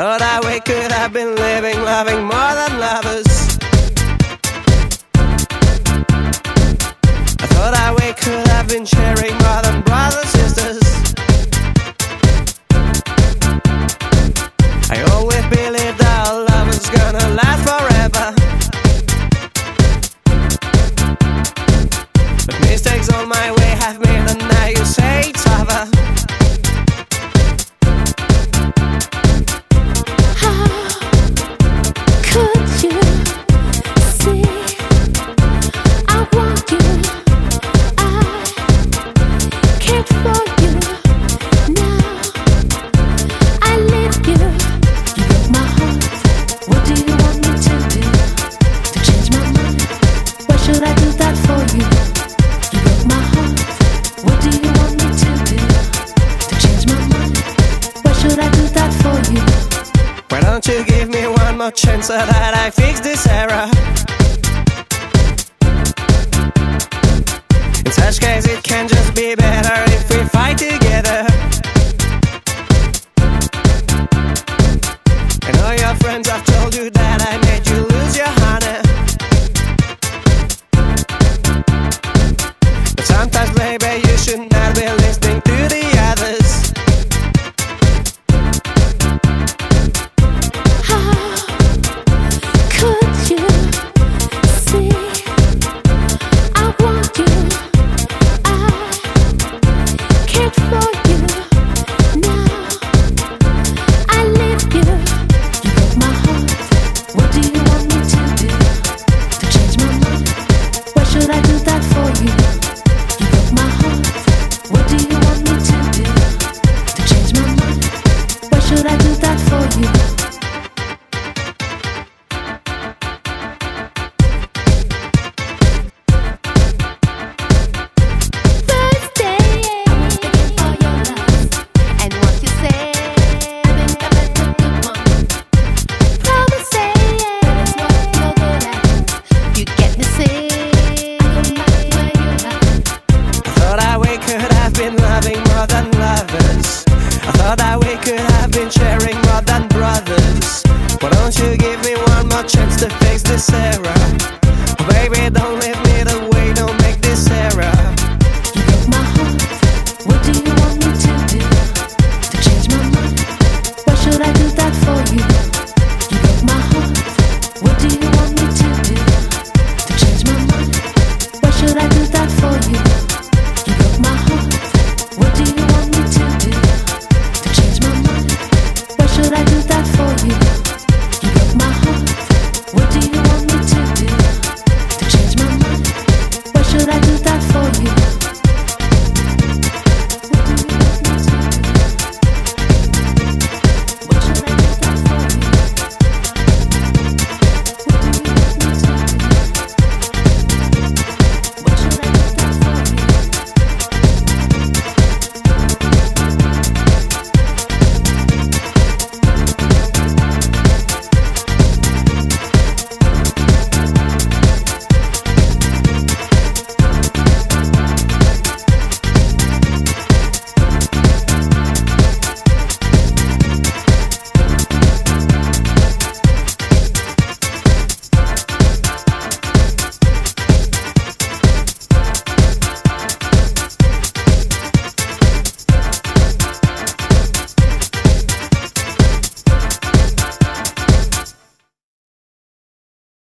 Thought I we could have been living, loving more than lovers. I thought I we could have been sharing more than brothers and sisters. I always believed that our love was gonna last. no chance that I fix this error. I thought that we could have been sharing more than brothers. Why don't you give me one more chance to fix this error? Oh, baby, don't leave me.